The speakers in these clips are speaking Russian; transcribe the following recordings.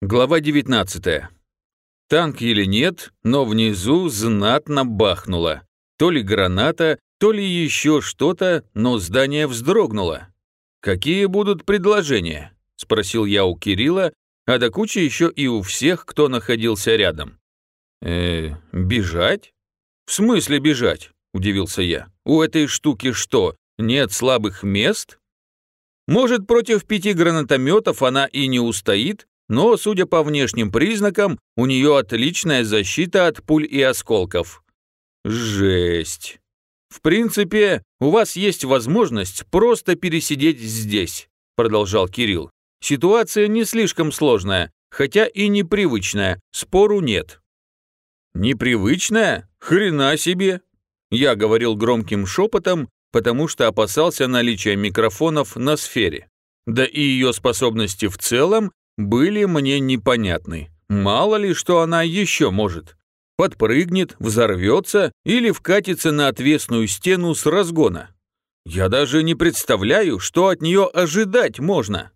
Глава 19. Танк или нет, но внизу знатно бахнуло. То ли граната, то ли еще что-то, но здание вздрогнуло. «Какие будут предложения?» – спросил я у Кирилла, а до кучи еще и у всех, кто находился рядом. «Э, бежать?» «В смысле бежать?» – удивился я. «У этой штуки что, нет слабых мест?» «Может, против пяти гранатометов она и не устоит, но, судя по внешним признакам, у нее отличная защита от пуль и осколков. Жесть. В принципе, у вас есть возможность просто пересидеть здесь, продолжал Кирилл. Ситуация не слишком сложная, хотя и непривычная, спору нет. Непривычная? Хрена себе! Я говорил громким шепотом, потому что опасался наличия микрофонов на сфере. Да и ее способности в целом были мне непонятны. Мало ли, что она еще может. Подпрыгнет, взорвется или вкатится на отвесную стену с разгона. Я даже не представляю, что от нее ожидать можно.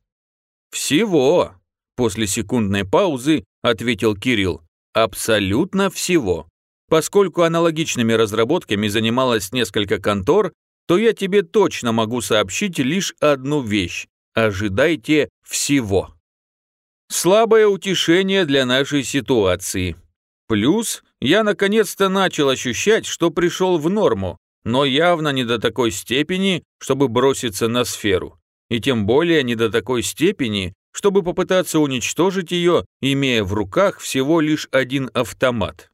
Всего, после секундной паузы ответил Кирилл. Абсолютно всего. Поскольку аналогичными разработками занималось несколько контор, то я тебе точно могу сообщить лишь одну вещь. Ожидайте всего. Слабое утешение для нашей ситуации. Плюс я наконец-то начал ощущать, что пришел в норму, но явно не до такой степени, чтобы броситься на сферу. И тем более не до такой степени, чтобы попытаться уничтожить ее, имея в руках всего лишь один автомат.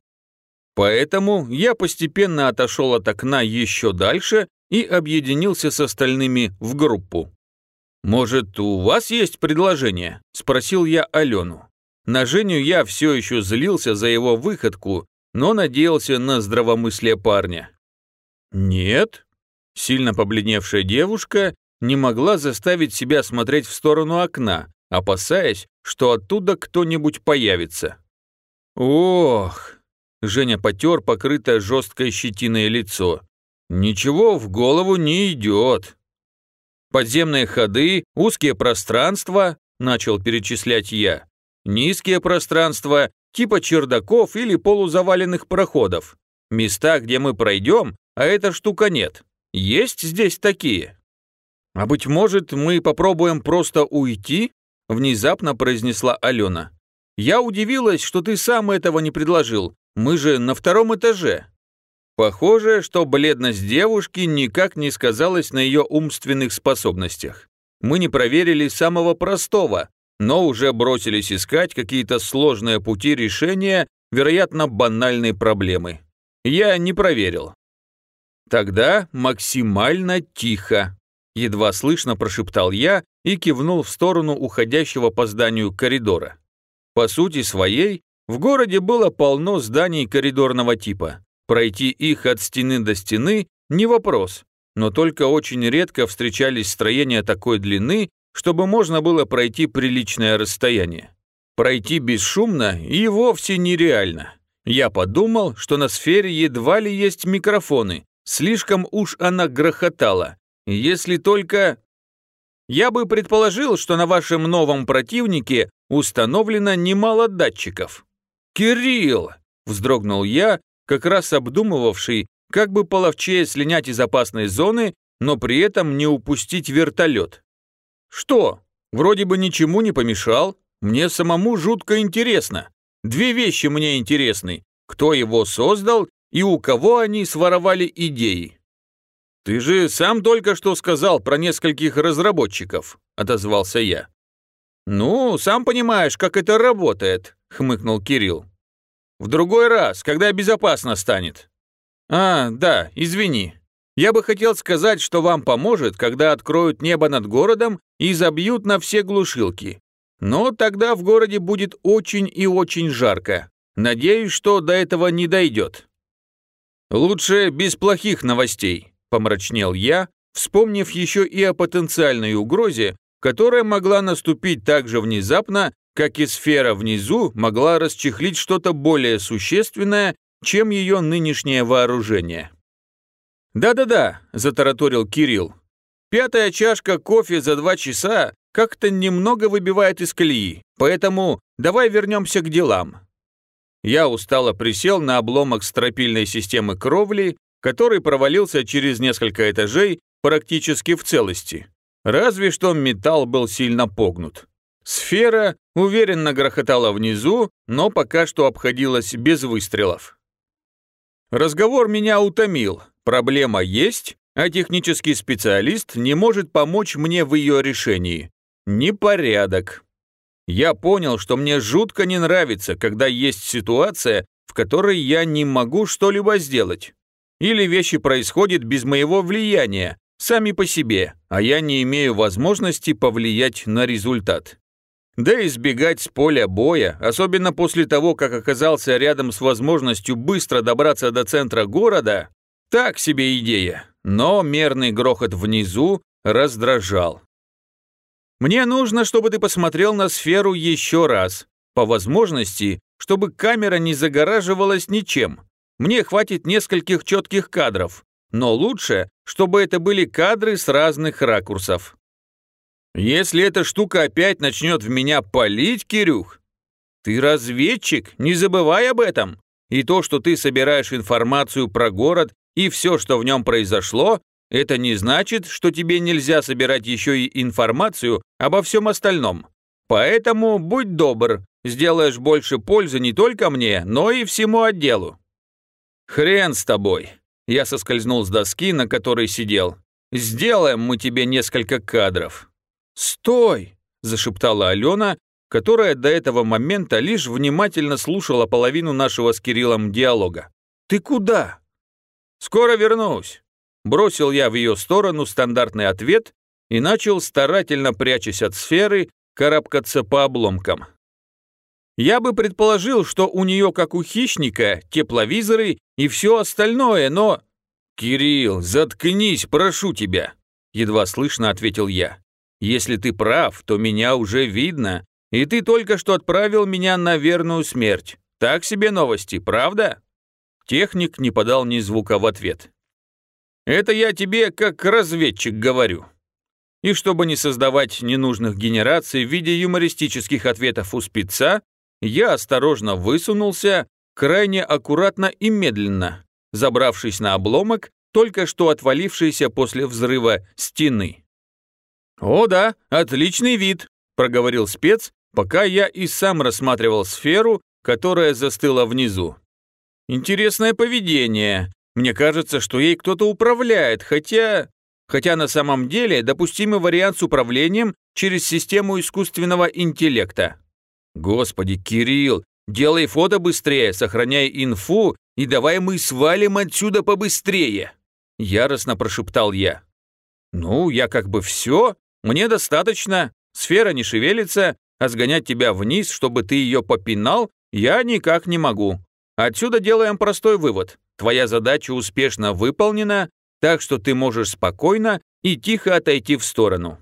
Поэтому я постепенно отошел от окна еще дальше и объединился с остальными в группу. «Может, у вас есть предложение?» – спросил я Алену. На Женю я все еще злился за его выходку, но надеялся на здравомыслие парня. «Нет?» Сильно побледневшая девушка не могла заставить себя смотреть в сторону окна, опасаясь, что оттуда кто-нибудь появится. «Ох!» Женя потер покрытое жесткой щетиной лицо. «Ничего в голову не идет. Подземные ходы, узкие пространства, начал перечислять я. Низкие пространства, типа чердаков или полузаваленных проходов. Места, где мы пройдем, а эта штука нет. Есть здесь такие? А быть может, мы попробуем просто уйти? Внезапно произнесла Алена. Я удивилась, что ты сам этого не предложил. Мы же на втором этаже. Похоже, что бледность девушки никак не сказалась на ее умственных способностях. Мы не проверили самого простого, но уже бросились искать какие-то сложные пути решения, вероятно, банальной проблемы. Я не проверил. Тогда максимально тихо. Едва слышно прошептал я и кивнул в сторону уходящего по зданию коридора. По сути своей, в городе было полно зданий коридорного типа. Пройти их от стены до стены – не вопрос, но только очень редко встречались строения такой длины, чтобы можно было пройти приличное расстояние. Пройти бесшумно и вовсе нереально. Я подумал, что на сфере едва ли есть микрофоны, слишком уж она грохотала. Если только... Я бы предположил, что на вашем новом противнике установлено немало датчиков. «Кирилл!» – вздрогнул я, как раз обдумывавший, как бы половчее слинять из опасной зоны, но при этом не упустить вертолет. Что? Вроде бы ничему не помешал. Мне самому жутко интересно. Две вещи мне интересны. Кто его создал и у кого они своровали идеи. «Ты же сам только что сказал про нескольких разработчиков», — отозвался я. «Ну, сам понимаешь, как это работает», — хмыкнул Кирилл. В другой раз, когда безопасно станет. А, да, извини. Я бы хотел сказать, что вам поможет, когда откроют небо над городом и забьют на все глушилки. Но тогда в городе будет очень и очень жарко. Надеюсь, что до этого не дойдет. Лучше без плохих новостей, помрачнел я, вспомнив еще и о потенциальной угрозе, которая могла наступить так же внезапно, как и сфера внизу могла расчехлить что-то более существенное, чем ее нынешнее вооружение. «Да-да-да», – затараторил Кирилл. «Пятая чашка кофе за два часа как-то немного выбивает из колеи, поэтому давай вернемся к делам». Я устало присел на обломок стропильной системы кровли, который провалился через несколько этажей практически в целости. Разве что металл был сильно погнут. Сфера уверенно грохотала внизу, но пока что обходилась без выстрелов. Разговор меня утомил. Проблема есть, а технический специалист не может помочь мне в ее решении. Непорядок. Я понял, что мне жутко не нравится, когда есть ситуация, в которой я не могу что-либо сделать. Или вещи происходят без моего влияния, сами по себе, а я не имею возможности повлиять на результат. Да избегать с поля боя, особенно после того, как оказался рядом с возможностью быстро добраться до центра города, так себе идея, но мерный грохот внизу раздражал. Мне нужно, чтобы ты посмотрел на сферу еще раз. По возможности, чтобы камера не загораживалась ничем. Мне хватит нескольких четких кадров, но лучше, чтобы это были кадры с разных ракурсов. Если эта штука опять начнет в меня палить, Кирюх, ты разведчик, не забывай об этом. И то, что ты собираешь информацию про город и все, что в нем произошло, это не значит, что тебе нельзя собирать еще и информацию обо всем остальном. Поэтому будь добр, сделаешь больше пользы не только мне, но и всему отделу. Хрен с тобой. Я соскользнул с доски, на которой сидел. Сделаем мы тебе несколько кадров. Стой! зашептала Алена, которая до этого момента лишь внимательно слушала половину нашего с Кириллом диалога. «Ты куда?» «Скоро вернусь», Бросил я в ее сторону стандартный ответ и начал, старательно прячась от сферы, карабкаться по обломкам. Я бы предположил, что у нее, как у хищника, тепловизоры и все остальное, но... «Кирилл, заткнись, прошу тебя!» Едва слышно ответил я. «Если ты прав, то меня уже видно, и ты только что отправил меня на верную смерть. Так себе новости, правда?» Техник не подал ни звука в ответ. Это я тебе как разведчик говорю. И чтобы не создавать ненужных генераций в виде юмористических ответов у спеца, я осторожно высунулся, крайне аккуратно и медленно, забравшись на обломок, только что отвалившийся после взрыва стены. «О да, отличный вид», – проговорил спец, пока я и сам рассматривал сферу, которая застыла внизу. «Интересное поведение, мне кажется, что ей кто-то управляет, хотя... Хотя на самом деле допустимый вариант с управлением через систему искусственного интеллекта. Господи, Кирилл, делай фото быстрее, сохраняй инфу и давай мы свалим отсюда побыстрее. Яростно прошептал я. Ну, я как бы все, мне достаточно. Сфера не шевелится, а сгонять тебя вниз, чтобы ты ее попинал, я никак не могу. Отсюда делаем простой вывод. Твоя задача успешно выполнена, так что ты можешь спокойно и тихо отойти в сторону.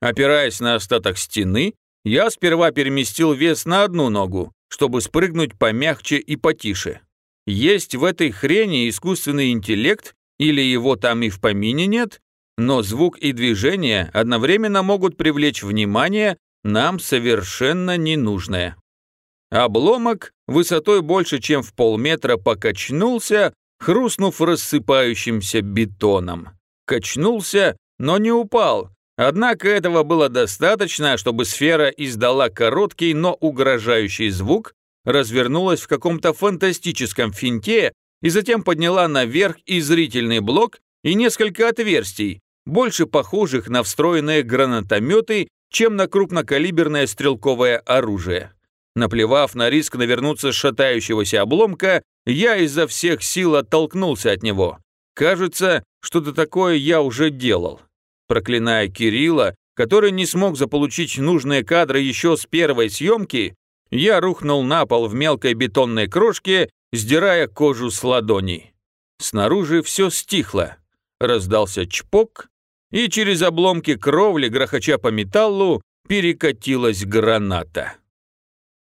Опираясь на остаток стены, я сперва переместил вес на одну ногу, чтобы спрыгнуть помягче и потише. Есть в этой хрени искусственный интеллект, или его там и в помине нет, но звук и движение одновременно могут привлечь внимание нам совершенно ненужное. Обломок высотой больше, чем в полметра, покачнулся, хрустнув рассыпающимся бетоном. Качнулся, но не упал. Однако этого было достаточно, чтобы сфера издала короткий, но угрожающий звук, развернулась в каком-то фантастическом финте и затем подняла наверх и зрительный блок, и несколько отверстий, больше похожих на встроенные гранатометы, чем на крупнокалиберное стрелковое оружие. Наплевав на риск навернуться с шатающегося обломка, я изо всех сил оттолкнулся от него. Кажется, что-то такое я уже делал. Проклиная Кирилла, который не смог заполучить нужные кадры еще с первой съемки, я рухнул на пол в мелкой бетонной крошке, сдирая кожу с ладоней. Снаружи все стихло. Раздался чпок, и через обломки кровли, грохоча по металлу, перекатилась граната.